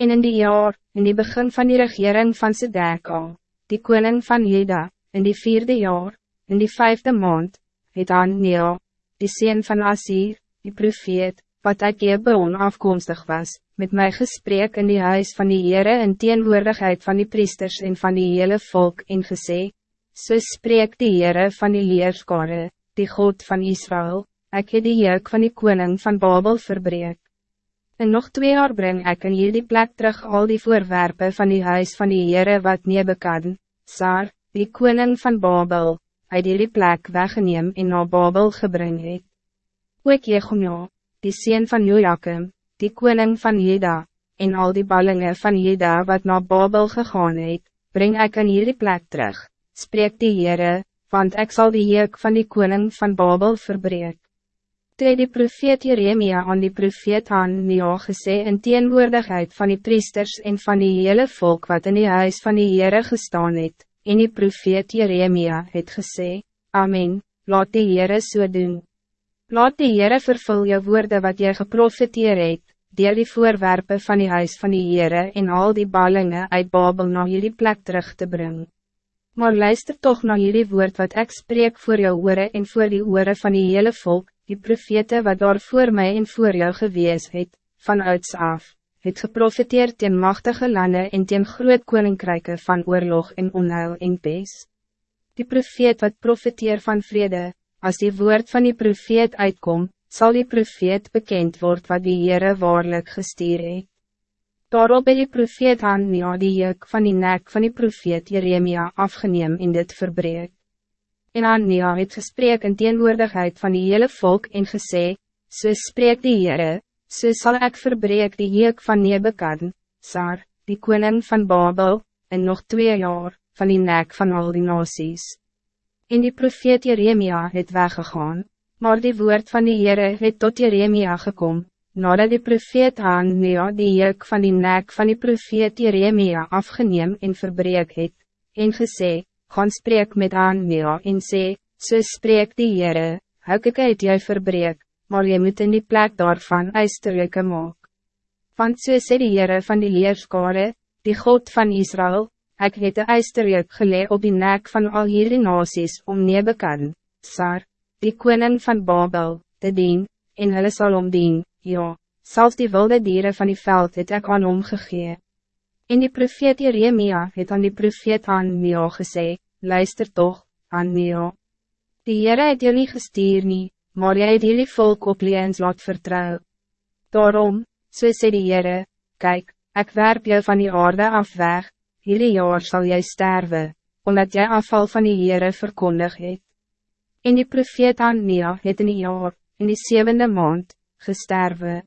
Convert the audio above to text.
En in die jaar, in die begin van die regering van Sedeka, die koning van Juda, in die vierde jaar, in die vijfde maand, het Annia, die sien van Asir, die profeet, wat uit Jebeon afkomstig was, met mij gesprek in die huis van die Heere in teenwoordigheid van die priesters en van die hele volk en gesê, so spreek die Heere van die leerskare, die God van Israël, ik het die juk van die koning van Babel verbreek. En nog twee jaar breng ik in jullie plek terug al die voorwerpen van die huis van die Heere wat Nebekad, Sar, die koning van Babel, uit die plek weggeneem en na Babel gebring het. Ook Jechonja, die sien van Joachim, die koning van Jeda, en al die ballingen van Jeda wat naar Babel gegaan het, breng ik in jullie plek terug, spreek die Heere, want ik zal die juk van die koning van Babel verbreek. Toe die profeet Jeremia aan die profeet Hania gesê in teenwoordigheid van die priesters en van die hele volk wat in die huis van die Heere gestaan het, en die profeet Jeremia het gesê, Amen, laat die Heere so doen. Laat die Heere vervul jou woorden wat jy geprofiteer het, deel die voorwerpen van die huis van die Heere en al die ballingen uit Babel na jullie plek terug te brengen. Maar luister toch naar jullie woord wat ik spreek voor jou oren en voor die oren van die hele volk, die profete wat daar voor mij en voor jou gewees het, van ouds af, het geprofiteerd teen machtige landen en teen groot koninkryke van oorlog en onheil en pees. Die profeet wat profiteer van vrede, als die woord van die profeet uitkom, zal die profeet bekend worden wat die Heere waarlijk gestuur het. Daarop het die profeet Hania die juk van die nek van die profeet Jeremia afgeneem in dit verbreek. En Hania het gesprek in teenwoordigheid van die hele volk en gesê, so spreek die Heere, so sal ek verbreek die juk van Nebekad, Sar, die koning van Babel, in nog twee jaar, van die nek van al die nasies. En die profeet Jeremia het weggegaan, maar die woord van die Heere het tot Jeremia gekomen nadat die profeet Hania die juk van die nek van die profeet Jeremia afgeneem en verbreek het, en gesê, gaan spreek met Hania en sê, so spreek die Heere, hou ek het jou verbreek, maar jy moet in die plek daarvan eisterlijke maak. Want so sê die Heere van die leerskare, die God van Israël, ik het de eisterlijk gelee op die nek van al hierdie nasies om Nebekad, Sar, die koning van Babel, te dien, en hulle sal omdien, ja, zelfs die wilde dieren van die veld het ek aan hom gegee. En die profeet Jeremia het aan die profeet Annia gesê, luister toch, Annia. Die Heere het jullie gestuur nie, maar jy het jullie volk op leens laat vertrouw. Daarom, so sê die Heere, kyk, ek werp jou van die aarde af weg, jullie jaar zal jy sterven, omdat jy afval van die Heere verkondig het. En die profeet Annia het in die jaar, in die zevende maand, gesterwe.